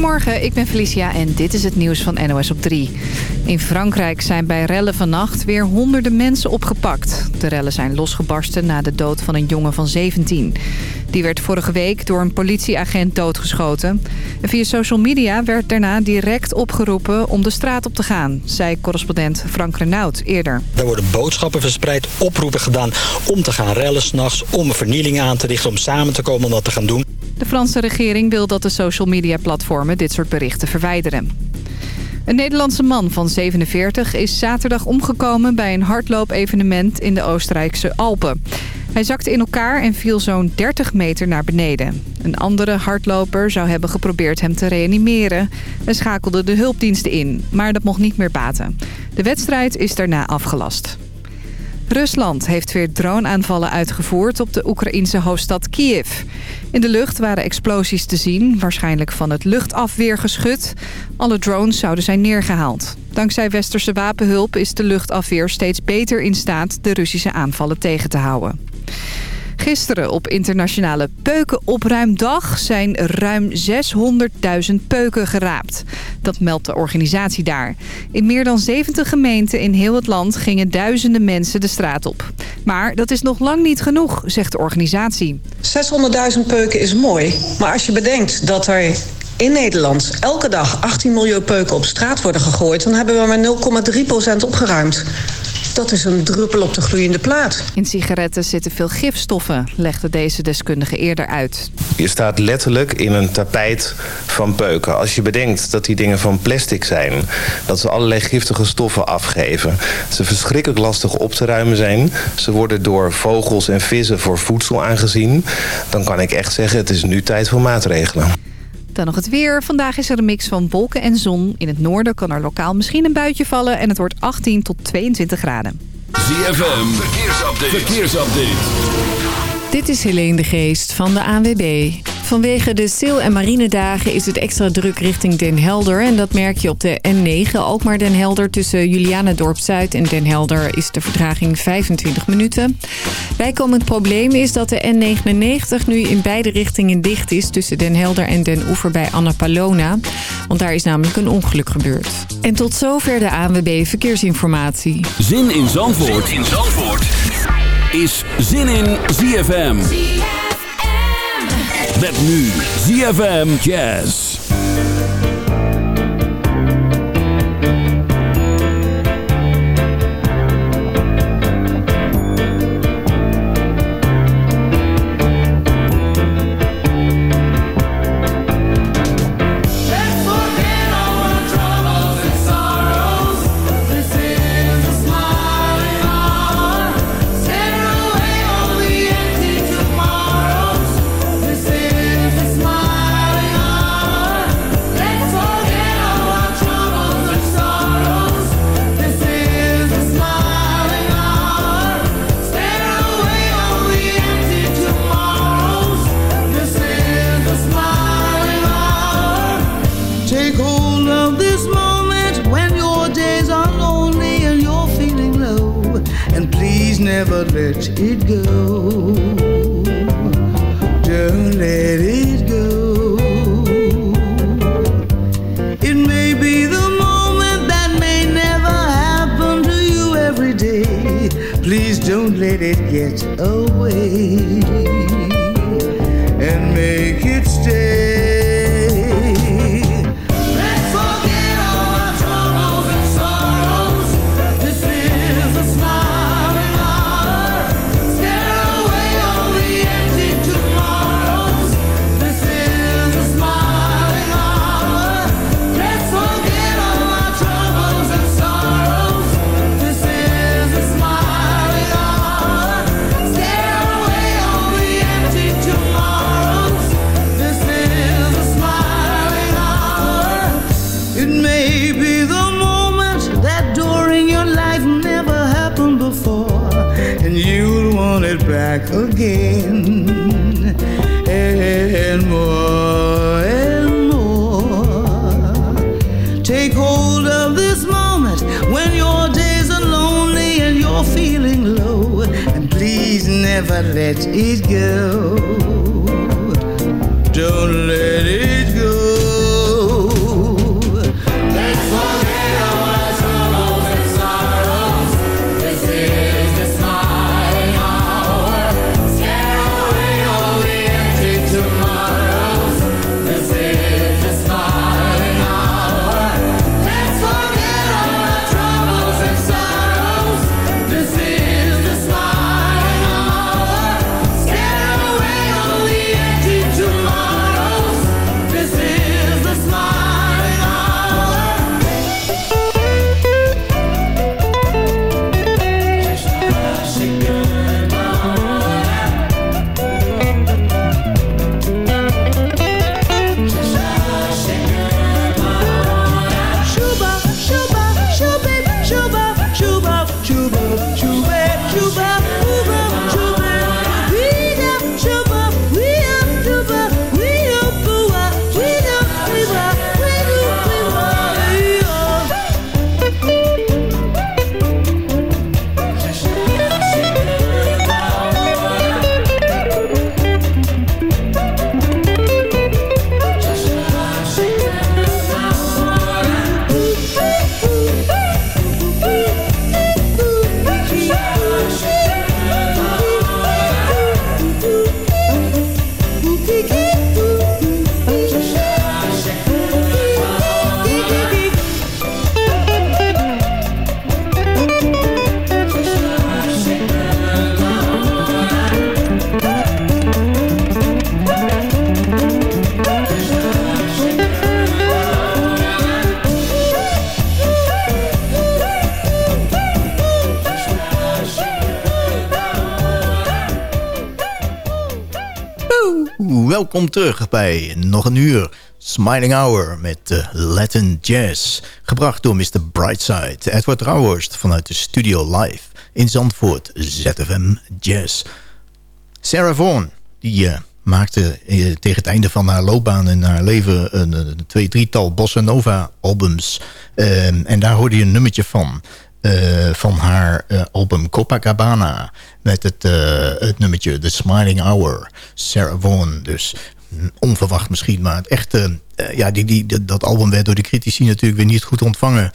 Goedemorgen, ik ben Felicia en dit is het nieuws van NOS op 3. In Frankrijk zijn bij rellen vannacht weer honderden mensen opgepakt. De rellen zijn losgebarsten na de dood van een jongen van 17. Die werd vorige week door een politieagent doodgeschoten. En via social media werd daarna direct opgeroepen om de straat op te gaan... zei correspondent Frank Renaud eerder. Er worden boodschappen verspreid, oproepen gedaan om te gaan rellen s'nachts... om vernieling aan te richten, om samen te komen om dat te gaan doen. De Franse regering wil dat de social media platformen dit soort berichten verwijderen. Een Nederlandse man van 47 is zaterdag omgekomen bij een hardloopevenement in de Oostenrijkse Alpen. Hij zakte in elkaar en viel zo'n 30 meter naar beneden. Een andere hardloper zou hebben geprobeerd hem te reanimeren... en schakelde de hulpdiensten in, maar dat mocht niet meer baten. De wedstrijd is daarna afgelast. Rusland heeft weer droneaanvallen uitgevoerd op de Oekraïnse hoofdstad Kiev. In de lucht waren explosies te zien, waarschijnlijk van het luchtafweergeschut. Alle drones zouden zijn neergehaald. Dankzij westerse wapenhulp is de luchtafweer steeds beter in staat de Russische aanvallen tegen te houden. Gisteren op internationale peukenopruimdag zijn ruim 600.000 peuken geraapt. Dat meldt de organisatie daar. In meer dan 70 gemeenten in heel het land gingen duizenden mensen de straat op. Maar dat is nog lang niet genoeg, zegt de organisatie. 600.000 peuken is mooi, maar als je bedenkt dat er in Nederland elke dag 18 miljoen peuken op straat worden gegooid... dan hebben we maar 0,3% opgeruimd. Dat is een druppel op de gloeiende plaat. In sigaretten zitten veel gifstoffen, legde deze deskundige eerder uit. Je staat letterlijk in een tapijt van peuken. Als je bedenkt dat die dingen van plastic zijn... dat ze allerlei giftige stoffen afgeven... ze verschrikkelijk lastig op te ruimen zijn... ze worden door vogels en vissen voor voedsel aangezien... dan kan ik echt zeggen, het is nu tijd voor maatregelen. Dan nog het weer. Vandaag is er een mix van wolken en zon. In het noorden kan er lokaal misschien een buitje vallen... en het wordt 18 tot 22 graden. ZFM, verkeersupdate. verkeersupdate. Dit is Helene de Geest van de ANWB. Vanwege de Sil- en Marinedagen is het extra druk richting Den Helder. En dat merk je op de N9, ook maar Den Helder. Tussen Julianendorp-Zuid en Den Helder is de vertraging 25 minuten. Bijkomend probleem is dat de N99 nu in beide richtingen dicht is... tussen Den Helder en Den Oever bij Annapalona. Want daar is namelijk een ongeluk gebeurd. En tot zover de ANWB Verkeersinformatie. Zin in Zandvoort, zin in Zandvoort. is Zin in ZFM. Met nu ZFM Jazz. Let it go. Don't let it go. It may be the moment that may never happen to you every day. Please don't let it get away welkom terug bij nog een uur Smiling Hour met uh, Latin Jazz. Gebracht door Mr. Brightside, Edward Rauhorst vanuit de studio live in Zandvoort, ZFM Jazz. Sarah Vaughan, die uh, maakte uh, tegen het einde van haar loopbaan en haar leven een, een twee, drietal bossa nova albums. Ehm, en daar hoorde je een nummertje van. Uh, van haar uh, album Copacabana. Met het, uh, het nummertje The Smiling Hour. Sarah Vaughan. Dus onverwacht misschien. Maar het echte, ja, die, die, dat album werd door de critici natuurlijk weer niet goed ontvangen.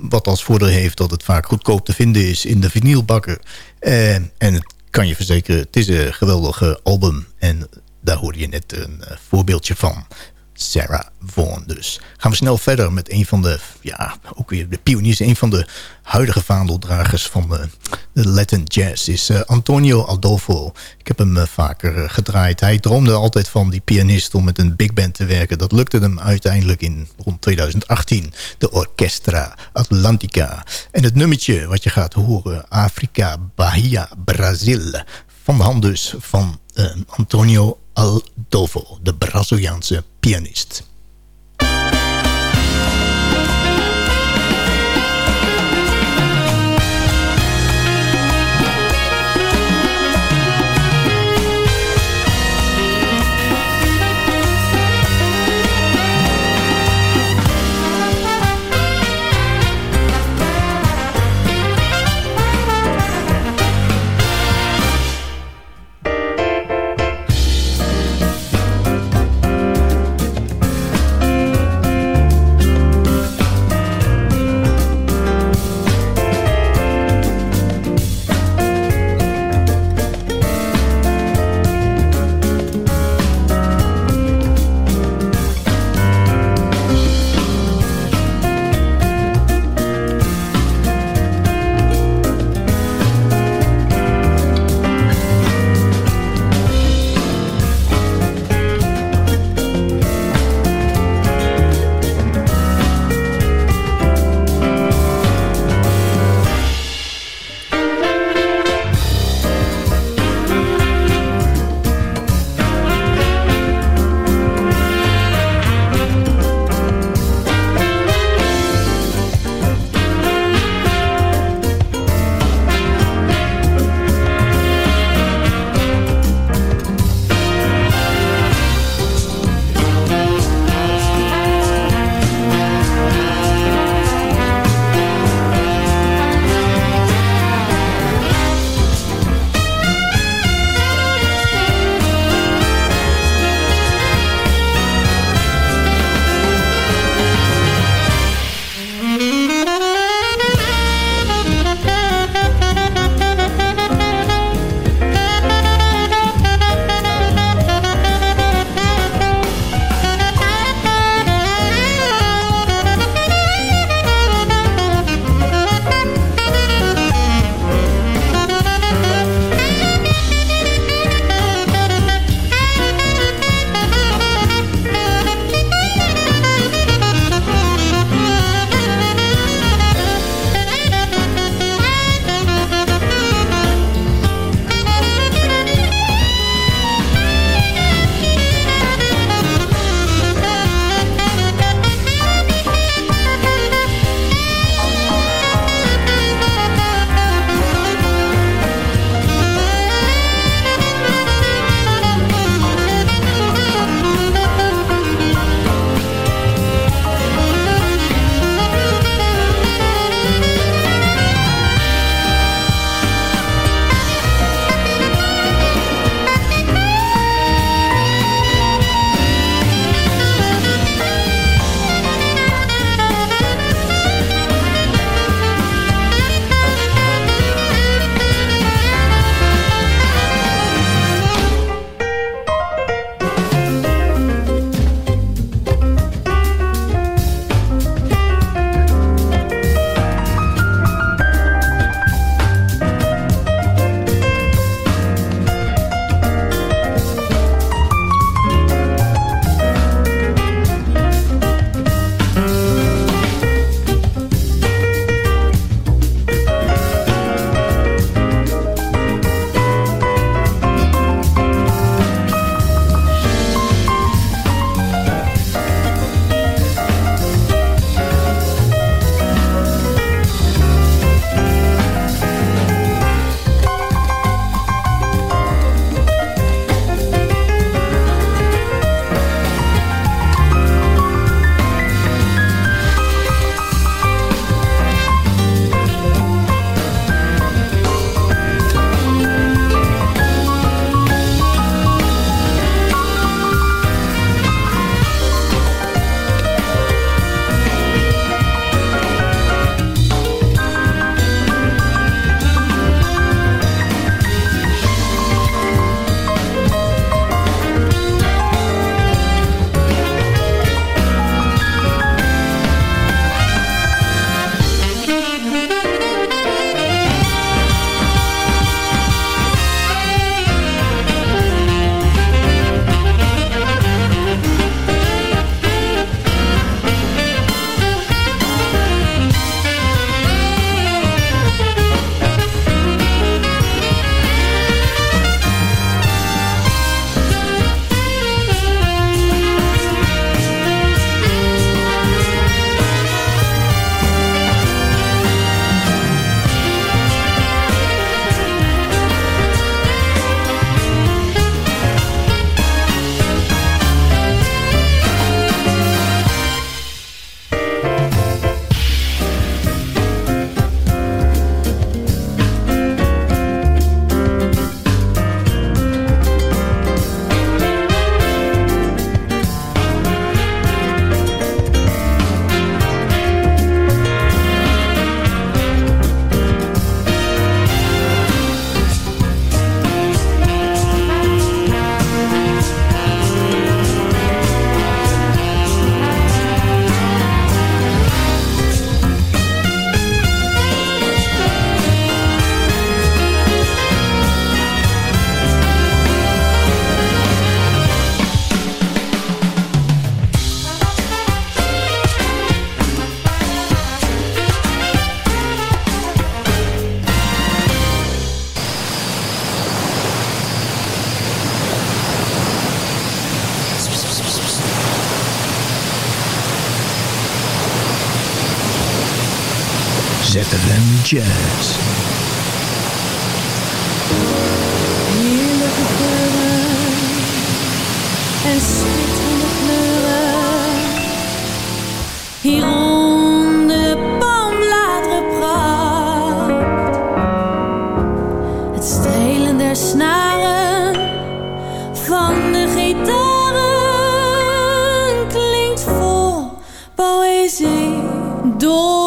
wat als voordeel heeft dat het vaak goedkoop te vinden is in de vinylbakken. en het kan je verzekeren, het is een geweldige album. En daar hoorde je net een voorbeeldje van. Sarah Vaughan dus. Gaan we snel verder met een van de, ja, ook weer de pioniers. Een van de huidige vaandeldragers van de, de Latin Jazz is uh, Antonio Adolfo. Ik heb hem uh, vaker gedraaid. Hij droomde altijd van die pianist om met een big band te werken. Dat lukte hem uiteindelijk in rond 2018. De Orchestra Atlantica. En het nummertje wat je gaat horen, Afrika, Bahia, Brazil. Van de hand dus van Antonio Adolfo, de Braziliaanse pianists. Jazz. Heerlijke geuren en schitterende kleuren. Hier onder palmbladeren pracht. Het strelen der snaren van de gitaren klinkt vol poëzie door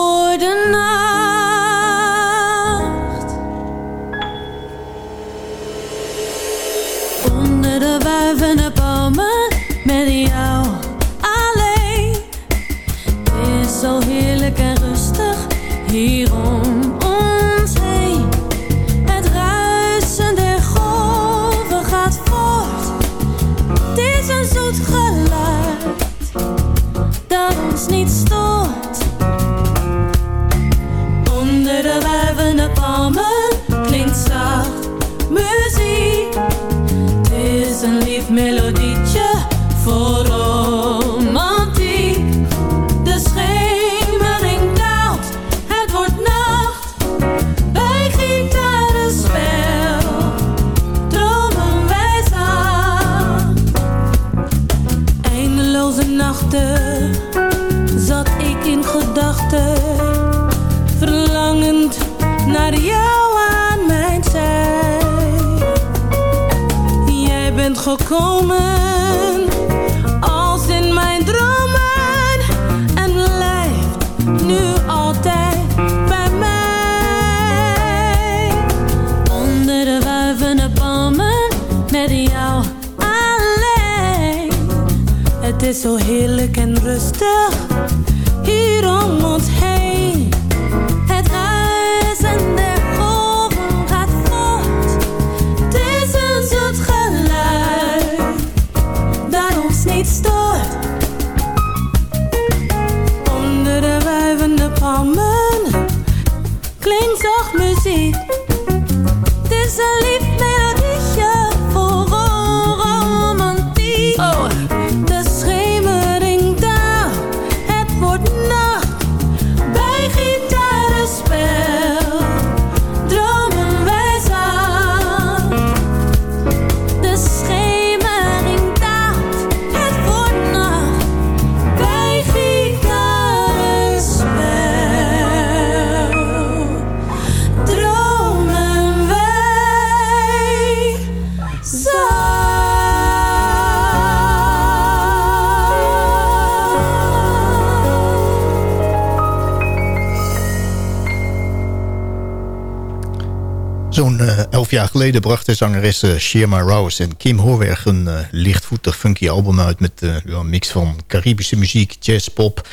geleden brachten zangeressen Shirma Rouse en Kim Horweg een eh, lichtvoetig funky album uit met eh, een mix van Caribische muziek, jazz, pop.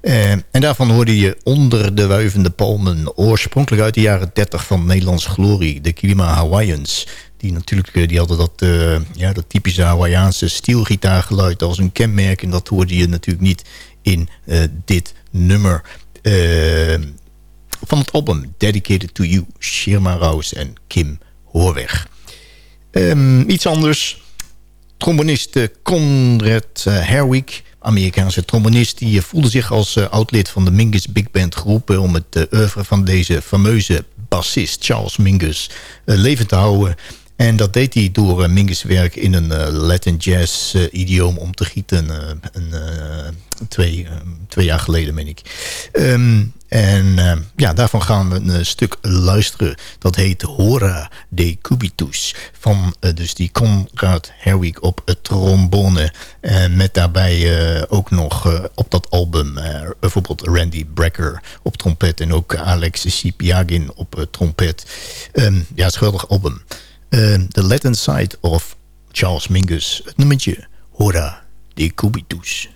Eh, en daarvan hoorde je Onder de Wuivende Palmen, oorspronkelijk uit de jaren 30 van Nederlands glorie, de Kilima Hawaiians. Die natuurlijk, eh, die hadden dat, eh, ja, dat typische Hawaiiaanse stielgitaargeluid als een kenmerk. En dat hoorde je natuurlijk niet in eh, dit nummer. Eh, van het album Dedicated to You, Shirma Rouse en Kim Hoorweg. Ehm, iets anders. Trombonist eh, Conrad uh, Herwig, Amerikaanse trombonist... die eh, voelde zich als oud-lid van de Mingus Big Band geroepen... om het oeuvre van deze fameuze bassist Charles Mingus levend te houden... En dat deed hij door uh, Mingus werk in een uh, Latin jazz uh, idioom om te gieten. een, twee, twee jaar geleden, meen ik. Um, en ja, daarvan gaan we een stuk luisteren. Dat heet Hora de Cubitus. Van dus die Conrad Herwig op trombone. Met daarbij ook nog op dat album bijvoorbeeld Randy Brecker op trompet. En ook Alex Sipiagin op trompet. Um, ja, is een album. Uh, the Latin Side of Charles Mingus. Het nummertje Hora de Cubitus.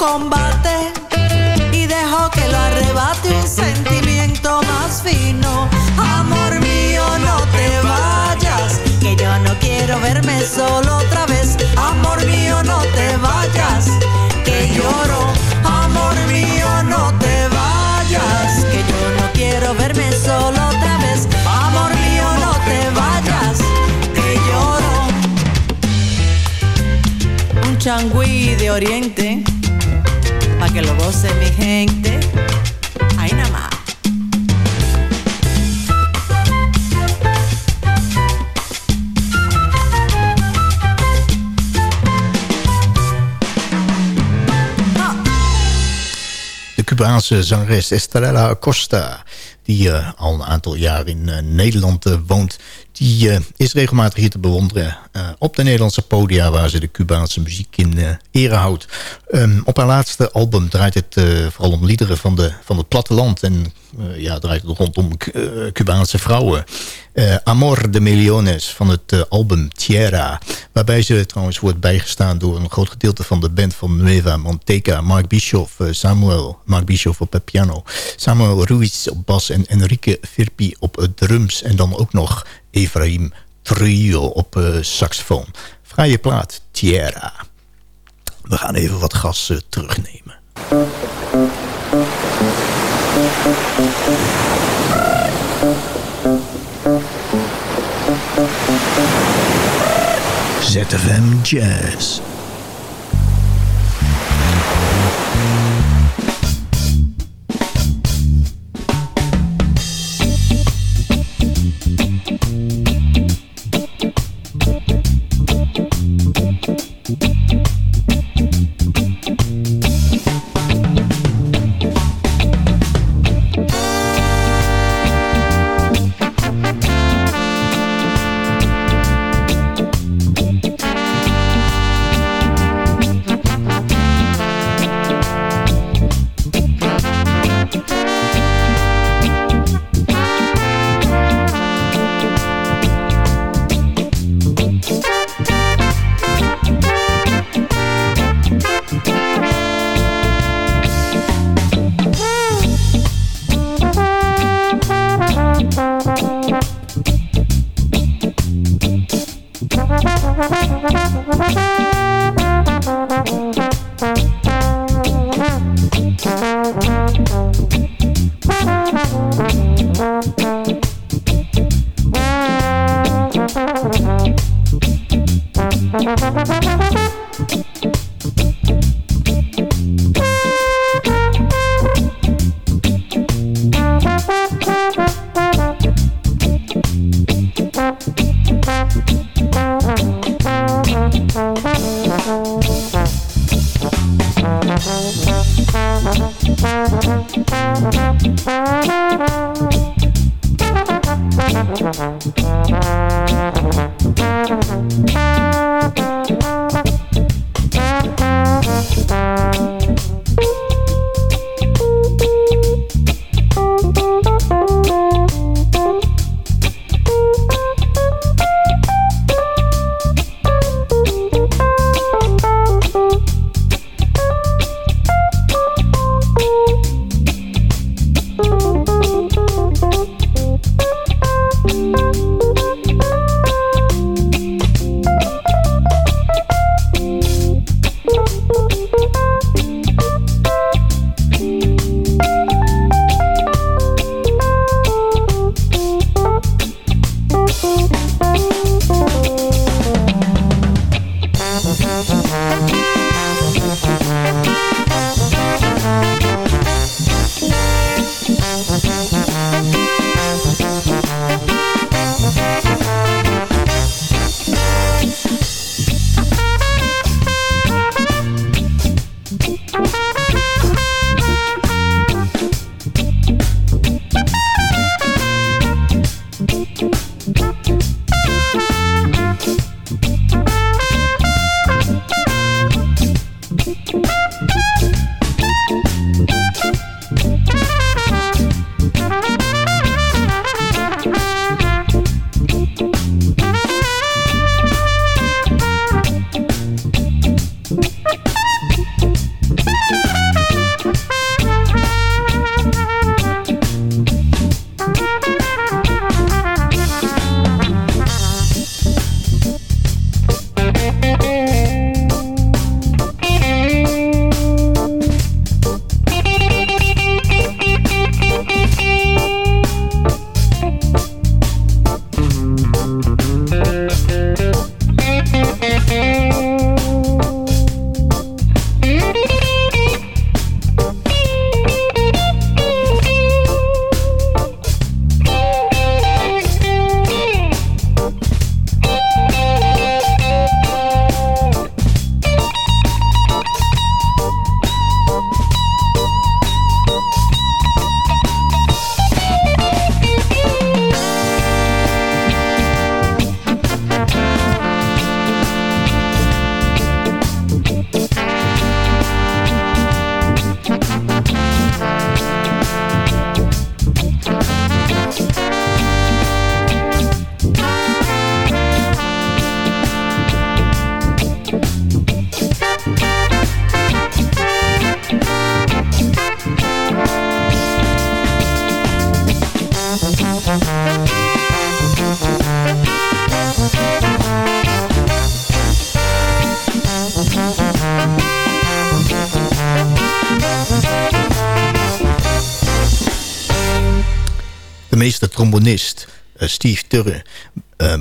comba. De Cubaanse zangeres Estrella Costa, die eh, al een aantal jaar in eh, Nederland eh, woont, die is regelmatig hier te bewonderen op de Nederlandse podia... waar ze de Cubaanse muziek in ere houdt. Ehm, op haar laatste album draait het vooral om liederen van, de, van het platteland... en ja, draait het rondom Cubaanse vrouwen... Uh, Amor de Millones van het uh, album Tierra. Waarbij ze trouwens wordt bijgestaan door een groot gedeelte van de band van Nueva Monteca. Mark Bischoff, uh, Samuel, Mark Bischoff op het piano. Samuel Ruiz op bas en Enrique Firpi op drums. En dan ook nog Efraim Trio op saxofoon. Vrije plaat Tierra. We gaan even wat gas terugnemen. ZFM Jazz. Beste trombonist Steve Turre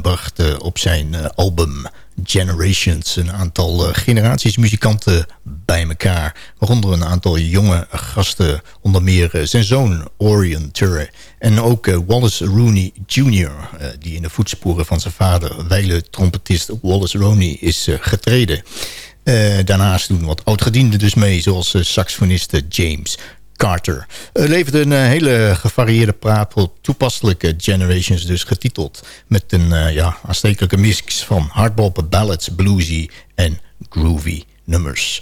bracht op zijn album Generations een aantal generaties muzikanten bij elkaar. Waaronder een aantal jonge gasten, onder meer zijn zoon Orion Turre. En ook Wallace Rooney Jr., die in de voetsporen van zijn vader, wijle trompetist Wallace Rooney, is getreden. daarnaast doen wat oudgedienden dus mee, zoals saxofonist James Carter. Levert een uh, hele gevarieerde praat toepasselijke Generations dus getiteld. Met een uh, ja, aanstekelijke mix van hardbop, ballads, bluesy en groovy nummers.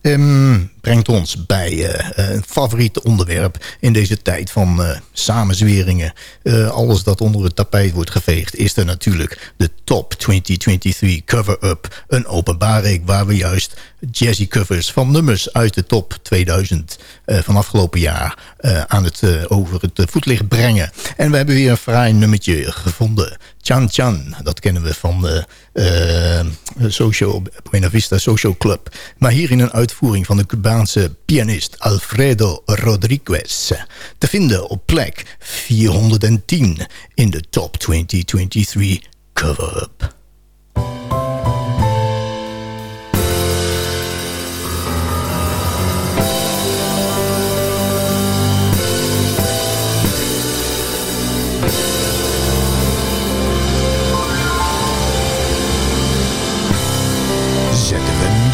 Um, brengt ons bij uh, een favoriet onderwerp in deze tijd van samenzweringen. Alles dat onder het tapijt wordt geveegd is er natuurlijk de Top 2023 Cover-Up. Een openbaring waar we juist jazzy covers van nummers uit de top 2000 van afgelopen jaar aan het, over het voetlicht brengen. En we hebben weer een fraai nummertje gevonden. Chan Chan, dat kennen we van de Social, Buena Vista Social Club. Maar hier in een uitvoering van de Cubaanse pianist Alfredo Rodriguez. Te vinden op plek 410 in de Top 2023 Cover-Up.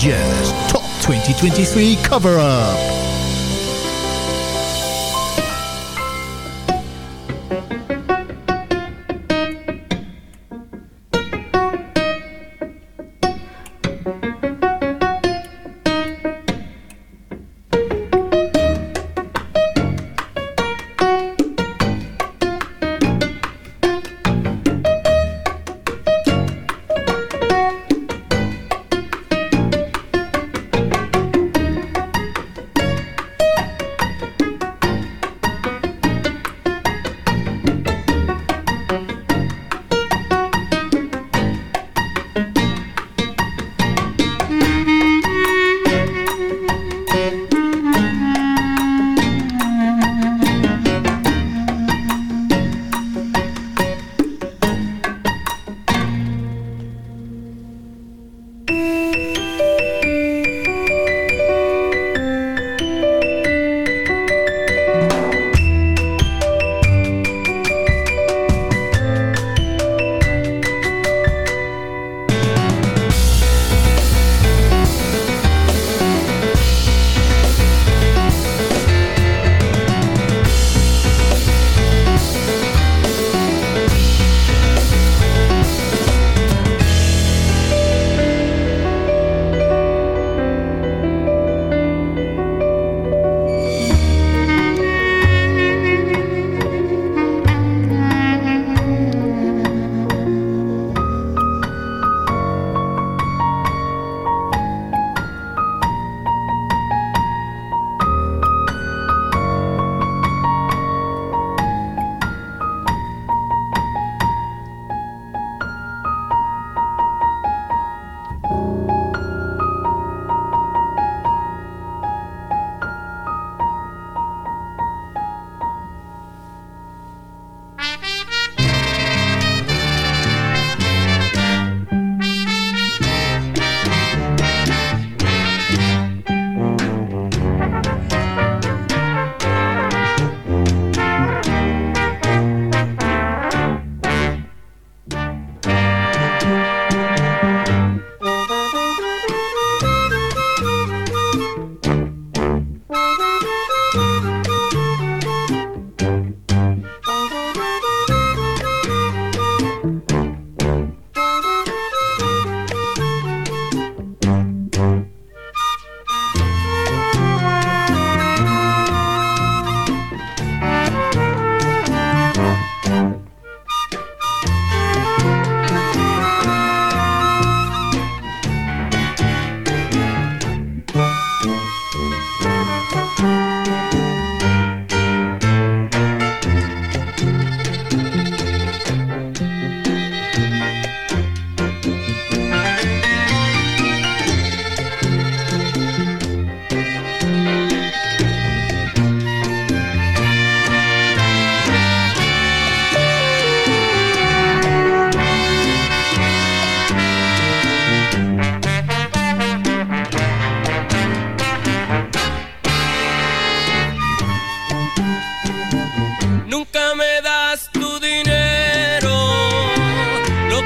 Jazz Top 2023 Cover Up.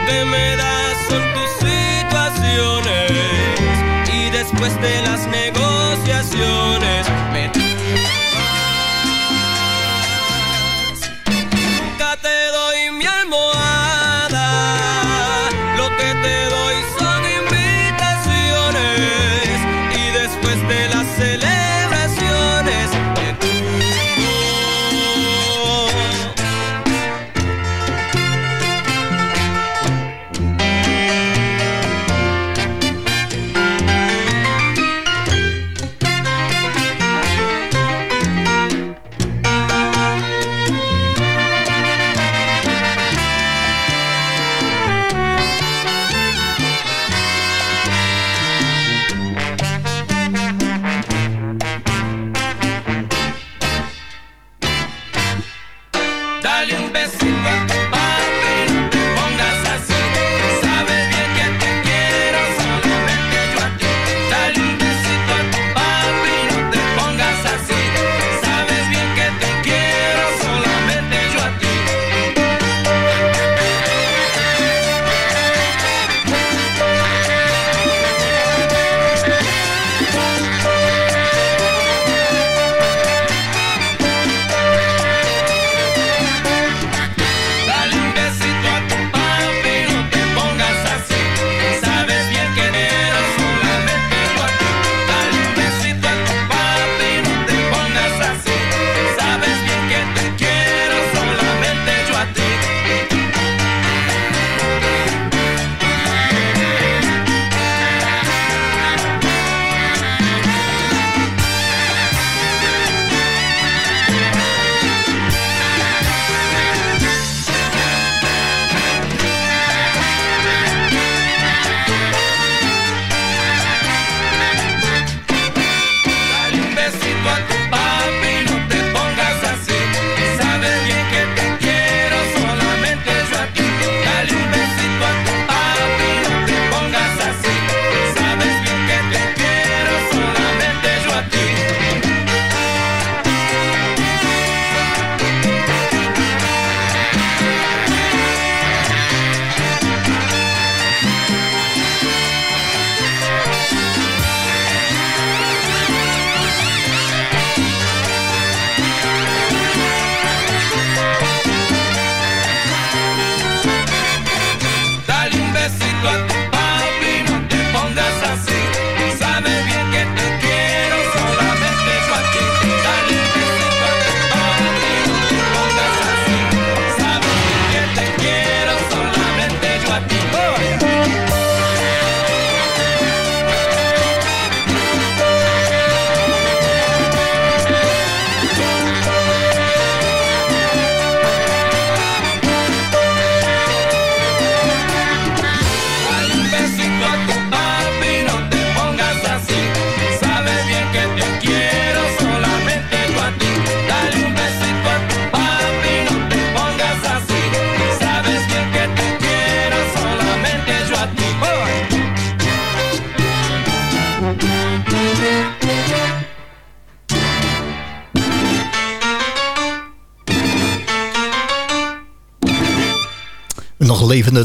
Que me das son tus situaciones. Y después de las negociaciones me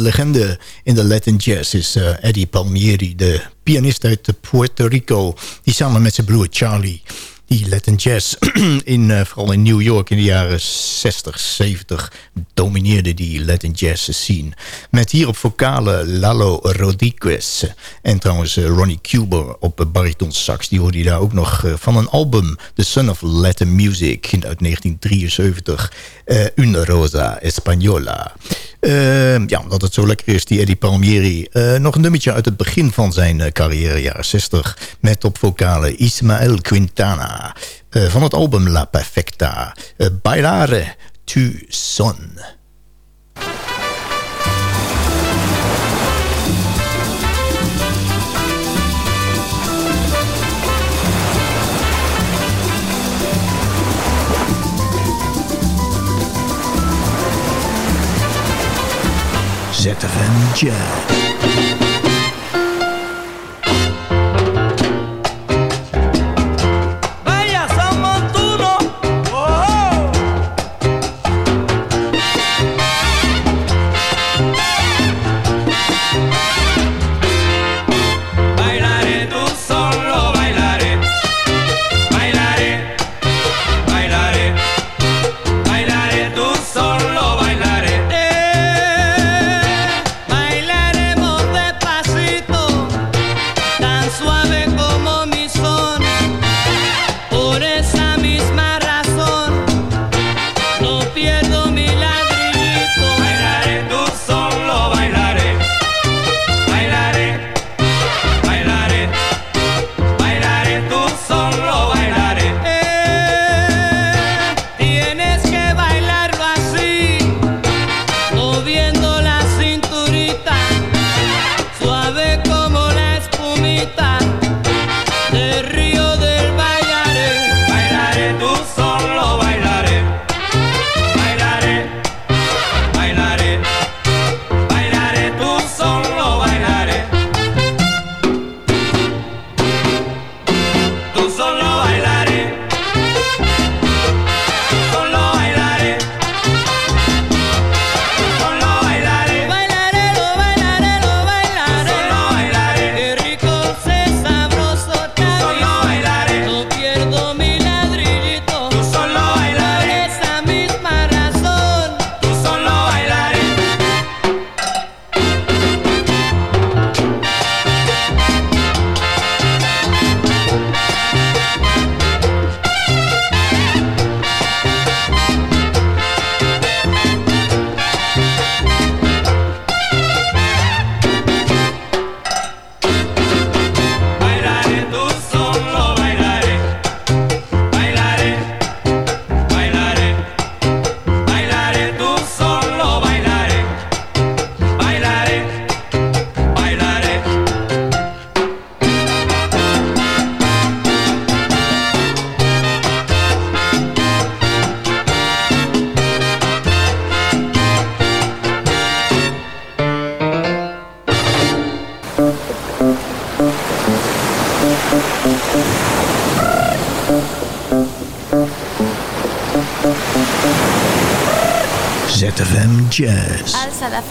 legende in de Latin jazz is eh, Eddie Palmieri, de pianist uit Puerto Rico, die samen met zijn broer Charlie die Latin jazz in, eh, vooral in New York in de jaren 60, 70 domineerde die Latin jazz scene. Met hier op vocale Lalo Rodriguez en trouwens eh, Ronnie Cuber op bariton sax. Die hoorde je daar ook nog eh, van een album The Son of Latin Music uit 1973. eh, Una Rosa Española. Eh, ja, omdat het zo lekker is, die Eddie Palmieri. Nog een nummertje uit het begin van zijn carrière, jaren 60. Met op vocale Ismael Quintana. Eh, van het album La Perfecta. Eh, Bailare tu son. ZFM Jazz.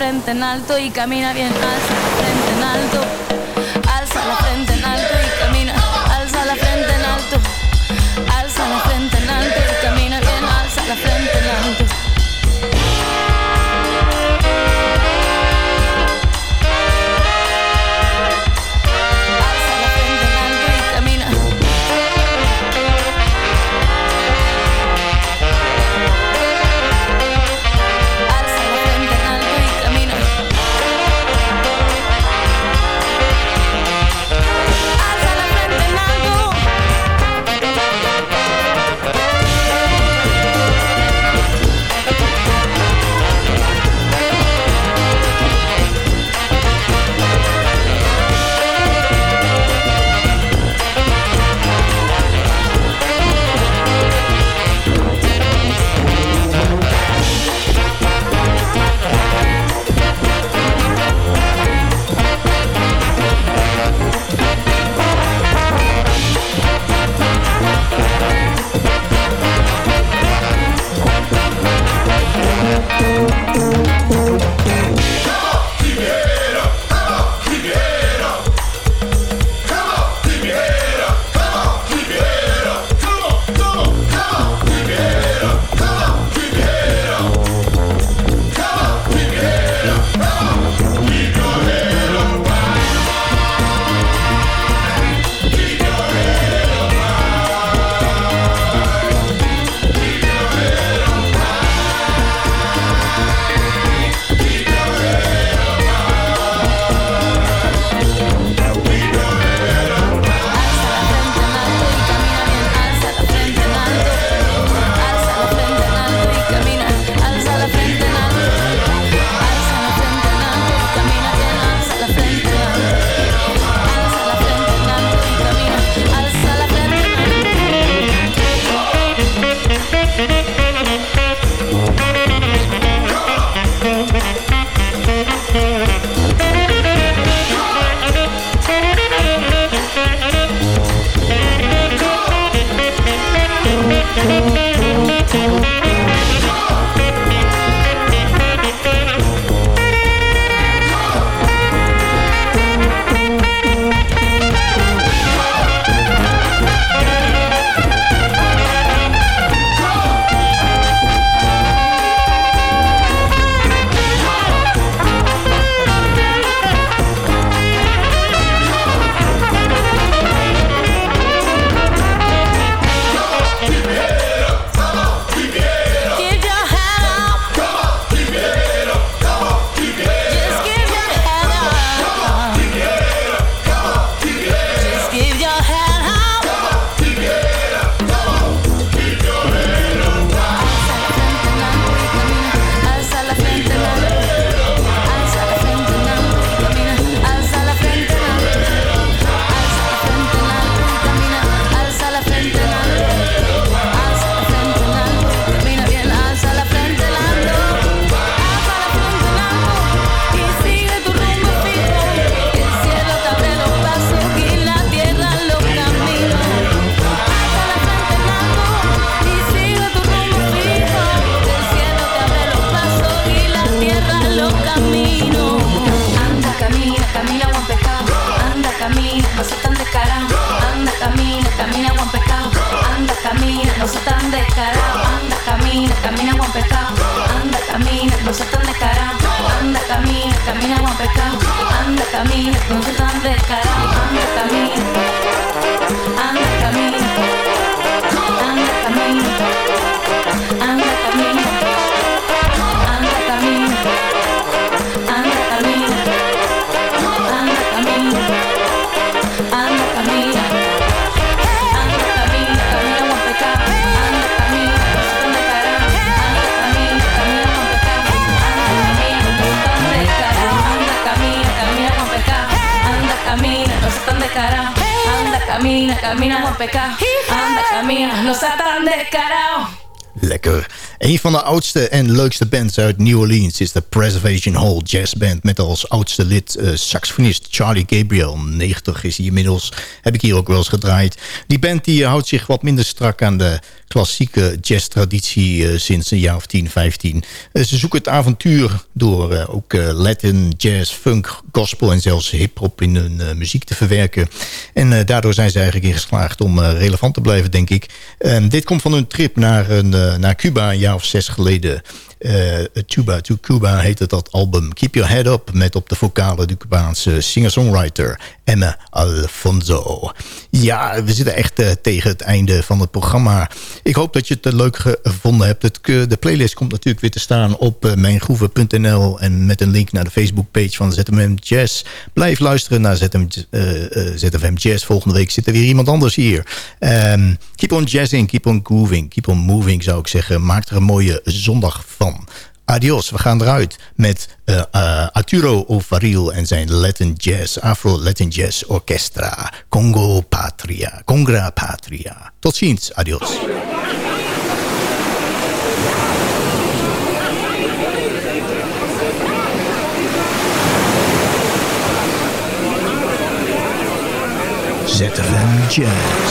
frente en alto y camina bien hacia frente en alto. I mean, pecado. No descarado. Lekker. Een van de oudste en leukste bands uit New Orleans is de Preservation Hall Jazz Band... met als oudste lid uh, saxofonist Charlie Gabriel. 90 is hij inmiddels, heb ik hier ook wel eens gedraaid. Die band die houdt zich wat minder strak aan de klassieke jazztraditie uh, sinds een jaar of 10, 15. Uh, ze zoeken het avontuur door uh, ook Latin, jazz, funk, gospel en zelfs hip-hop in hun muziek te verwerken. En daardoor zijn ze eigenlijk in geslaagd om relevant te blijven, denk ik. dit komt van hun trip naar, een, naar Cuba een jaar of zes geleden. Uh, Tuba to Cuba heette dat album. Keep Your Head Up met op de vocalen de Cubaanse singer-songwriter Emma Alfonso. Ja, we zitten echt uh, tegen het einde van het programma. Ik hoop dat je het leuk gevonden hebt. De playlist komt natuurlijk weer te staan op uh, mijngroeven.nl en met een link naar de Facebookpage van ZFM Jazz. Blijf luisteren naar ZFM, ZFM Jazz. Volgende week zit er weer iemand anders hier. Um, keep on jazzing, keep on grooving, keep on moving zou ik zeggen. Maak er een mooie zondag van. Adios, we gaan eruit met uh, uh, Arturo Ovaril en zijn Latin Jazz, Afro-Latin Jazz Orchestra. Congo Patria, Congra Patria. Tot ziens, adios. ZFM Jazz.